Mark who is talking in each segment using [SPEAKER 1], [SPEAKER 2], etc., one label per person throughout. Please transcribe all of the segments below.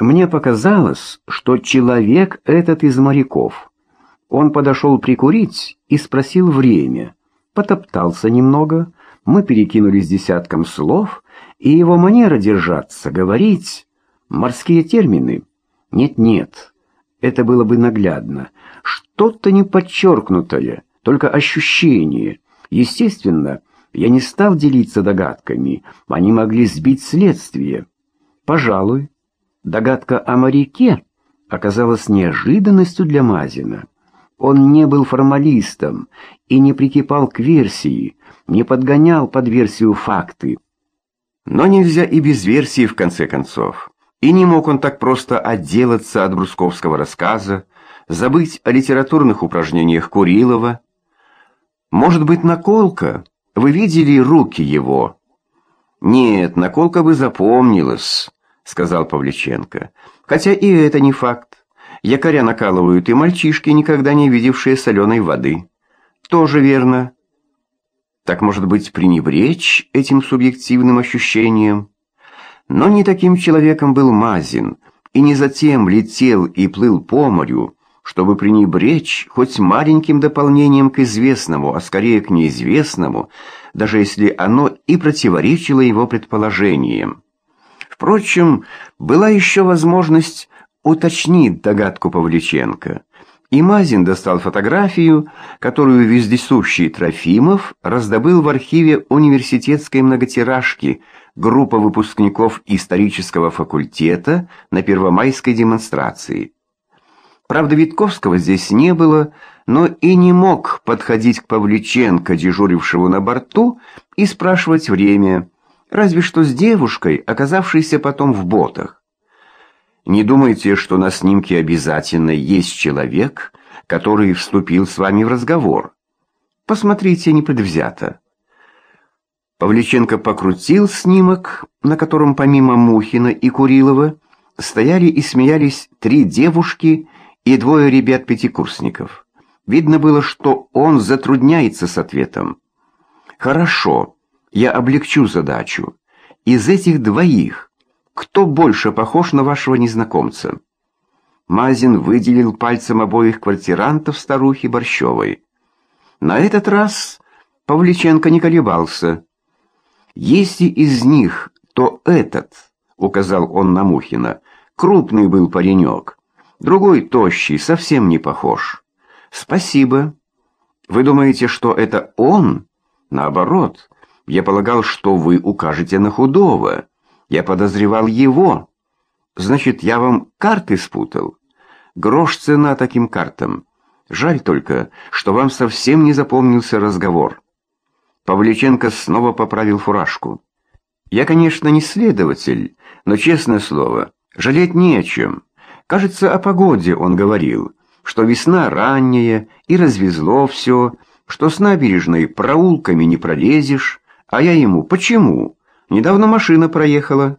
[SPEAKER 1] Мне показалось, что человек этот из моряков. Он подошел прикурить и спросил время. Потоптался немного, мы перекинулись десятком слов, и его манера держаться, говорить, морские термины. Нет-нет, это было бы наглядно. Что-то не подчеркнутое, только ощущение. Естественно, я не стал делиться догадками, они могли сбить следствие. Пожалуй, догадка о моряке оказалась неожиданностью для Мазина. Он не был формалистом и не прикипал к версии, не подгонял под версию факты. Но нельзя и без версии в конце концов. И не мог он так просто отделаться от брусковского рассказа, забыть о литературных упражнениях Курилова. Может быть, наколка? Вы видели руки его? Нет, наколка бы запомнилась, сказал Павличенко. Хотя и это не факт. Якоря накалывают и мальчишки, никогда не видевшие соленой воды. Тоже верно. Так, может быть, пренебречь этим субъективным ощущением? Но не таким человеком был Мазин, и не затем летел и плыл по морю, чтобы пренебречь хоть маленьким дополнением к известному, а скорее к неизвестному, даже если оно и противоречило его предположениям. Впрочем, была еще возможность уточнить догадку Павличенко. И Мазин достал фотографию, которую вездесущий Трофимов раздобыл в архиве университетской многотиражки группа выпускников исторического факультета на первомайской демонстрации. Правда, Витковского здесь не было, но и не мог подходить к Павличенко, дежурившему на борту, и спрашивать время, разве что с девушкой, оказавшейся потом в ботах. Не думайте, что на снимке обязательно есть человек, который вступил с вами в разговор. Посмотрите непредвзято. Павличенко покрутил снимок, на котором помимо Мухина и Курилова стояли и смеялись три девушки и двое ребят-пятикурсников. Видно было, что он затрудняется с ответом. «Хорошо, я облегчу задачу. Из этих двоих кто больше похож на вашего незнакомца?» Мазин выделил пальцем обоих квартирантов старухи Борщевой. На этот раз Павличенко не колебался. «Если из них, то этот», — указал он на Мухина, — «крупный был паренек, другой тощий, совсем не похож». «Спасибо. Вы думаете, что это он?» «Наоборот, я полагал, что вы укажете на худого». Я подозревал его. Значит, я вам карты спутал. Грош цена таким картам. Жаль только, что вам совсем не запомнился разговор. Павличенко снова поправил фуражку. Я, конечно, не следователь, но, честное слово, жалеть не о чем. Кажется, о погоде он говорил, что весна ранняя и развезло все, что с набережной проулками не пролезешь, а я ему «почему?» Недавно машина проехала.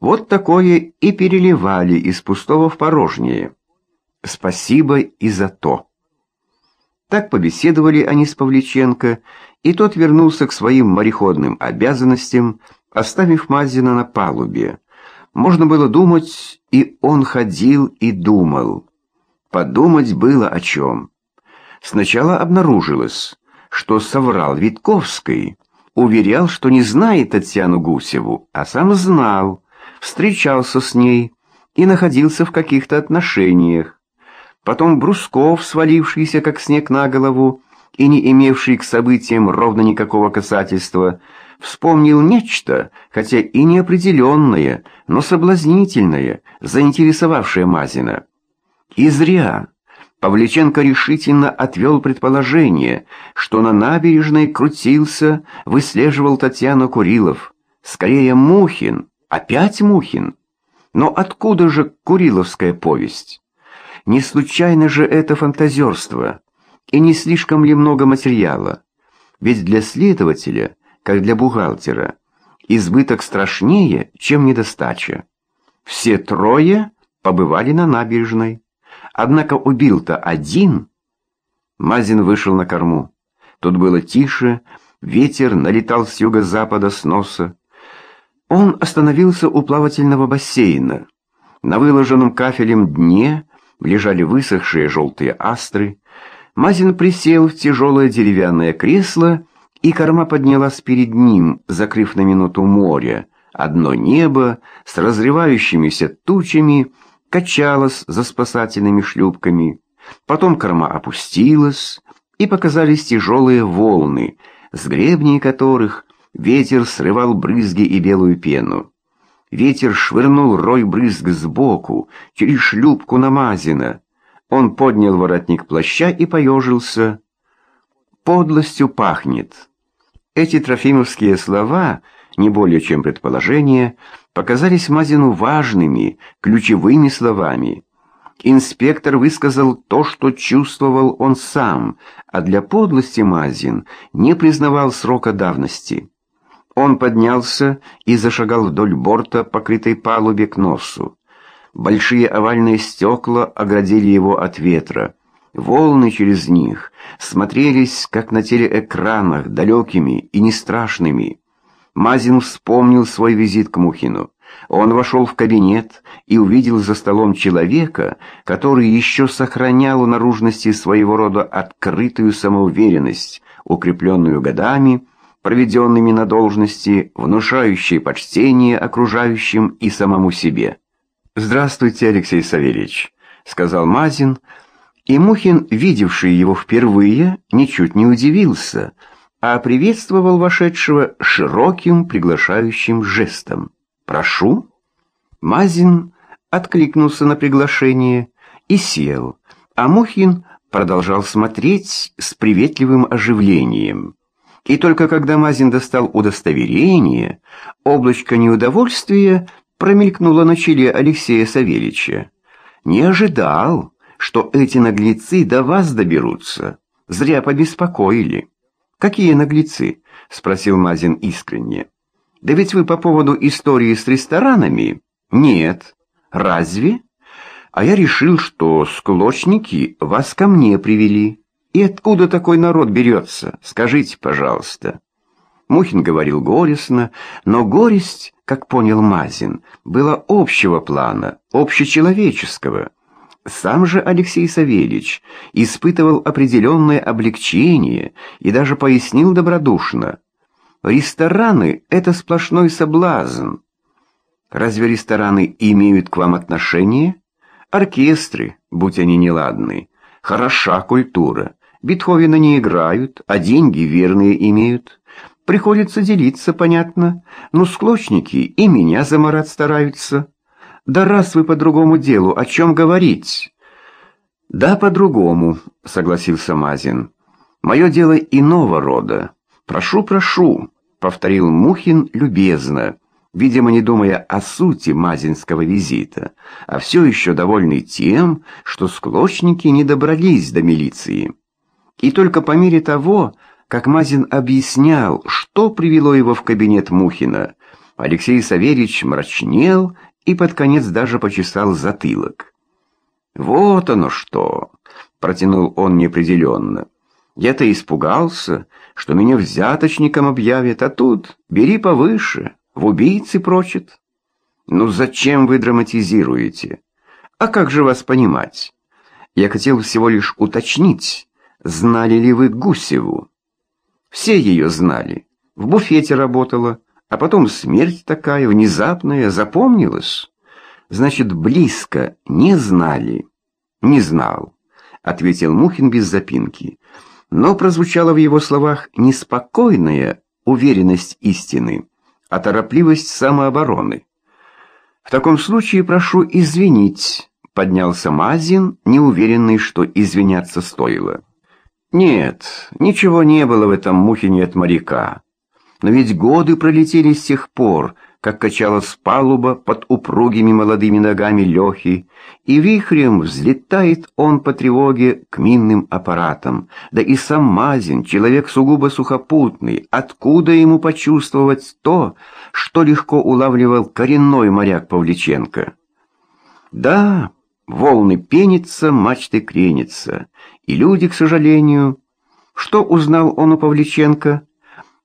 [SPEAKER 1] Вот такое и переливали из пустого в порожнее. Спасибо и за то. Так побеседовали они с Павличенко, и тот вернулся к своим мореходным обязанностям, оставив Мазина на палубе. Можно было думать, и он ходил и думал. Подумать было о чем. Сначала обнаружилось, что соврал Витковской, уверял, что не знает Татьяну Гусеву, а сам знал, встречался с ней и находился в каких-то отношениях. Потом Брусков, свалившийся как снег на голову и не имевший к событиям ровно никакого касательства, вспомнил нечто, хотя и неопределенное, но соблазнительное, заинтересовавшее Мазина. И зря. Павличенко решительно отвел предположение, что на набережной крутился, выслеживал Татьяну Курилов. Скорее Мухин, опять Мухин. Но откуда же Куриловская повесть? Не случайно же это фантазерство, и не слишком ли много материала? Ведь для следователя, как для бухгалтера, избыток страшнее, чем недостача. Все трое побывали на набережной. Однако убил-то один. Мазин вышел на корму. Тут было тише, ветер налетал с юго-запада с носа. Он остановился у плавательного бассейна. На выложенном кафелем дне лежали высохшие желтые астры. Мазин присел в тяжелое деревянное кресло, и корма поднялась перед ним, закрыв на минуту море. Одно небо с разрывающимися тучами качалось за спасательными шлюпками. Потом корма опустилась, и показались тяжелые волны, с гребней которых ветер срывал брызги и белую пену. Ветер швырнул рой брызг сбоку, через шлюпку намазина. Он поднял воротник плаща и поежился. «Подлостью пахнет». Эти трофимовские слова, не более чем предположения, показались Мазину важными, ключевыми словами. Инспектор высказал то, что чувствовал он сам, а для подлости Мазин не признавал срока давности. Он поднялся и зашагал вдоль борта, покрытой палубе к носу. Большие овальные стекла оградили его от ветра. Волны через них смотрелись, как на телеэкранах, далекими и не страшными. Мазин вспомнил свой визит к Мухину. Он вошел в кабинет и увидел за столом человека, который еще сохранял у наружности своего рода открытую самоуверенность, укрепленную годами, проведенными на должности, внушающей почтение окружающим и самому себе. «Здравствуйте, Алексей Савельевич», — сказал Мазин, и Мухин, видевший его впервые, ничуть не удивился, а приветствовал вошедшего широким приглашающим жестом. «Прошу». Мазин откликнулся на приглашение и сел, а Мухин продолжал смотреть с приветливым оживлением. И только когда Мазин достал удостоверение, облачко неудовольствия промелькнуло на челе Алексея Савельича. «Не ожидал, что эти наглецы до вас доберутся. Зря побеспокоили». «Какие наглецы?» — спросил Мазин искренне. «Да ведь вы по поводу истории с ресторанами?» «Нет». «Разве?» «А я решил, что склочники вас ко мне привели». И откуда такой народ берется? Скажите, пожалуйста. Мухин говорил горестно, но горесть, как понял Мазин, была общего плана, общечеловеческого. Сам же Алексей Савельич испытывал определенное облегчение и даже пояснил добродушно. Рестораны — это сплошной соблазн. Разве рестораны имеют к вам отношение? Оркестры, будь они неладны. Хороша культура. Бетховена не играют, а деньги верные имеют. Приходится делиться, понятно, но склочники и меня заморать стараются. Да раз вы по другому делу, о чем говорить? Да, по-другому, согласился Мазин. Мое дело иного рода. Прошу, прошу, повторил Мухин любезно, видимо, не думая о сути мазинского визита, а все еще довольный тем, что склочники не добрались до милиции. И только по мере того, как Мазин объяснял, что привело его в кабинет Мухина, Алексей Саверич мрачнел и под конец даже почесал затылок. «Вот оно что!» — протянул он неопределенно. «Я-то испугался, что меня взяточником объявят, а тут бери повыше, в убийцы прочит». «Ну зачем вы драматизируете? А как же вас понимать? Я хотел всего лишь уточнить, Знали ли вы Гусеву? Все ее знали. В буфете работала, а потом смерть такая внезапная запомнилась. Значит, близко не знали. Не знал, ответил Мухин без запинки. Но прозвучала в его словах неспокойная уверенность истины, а торопливость самообороны. В таком случае прошу извинить, поднялся Мазин, неуверенный, что извиняться стоило. Нет, ничего не было в этом мухине от моряка. Но ведь годы пролетели с тех пор, как качалась палуба под упругими молодыми ногами Лехи, и вихрем взлетает он по тревоге к минным аппаратам. Да и сам Мазин, человек сугубо сухопутный, откуда ему почувствовать то, что легко улавливал коренной моряк Павличенко? Да, волны пенятся, мачты кренятся. И люди, к сожалению... Что узнал он у Павличенко?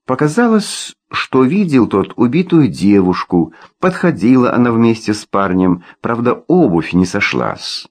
[SPEAKER 1] Показалось, что видел тот убитую девушку, подходила она вместе с парнем, правда, обувь не сошлась.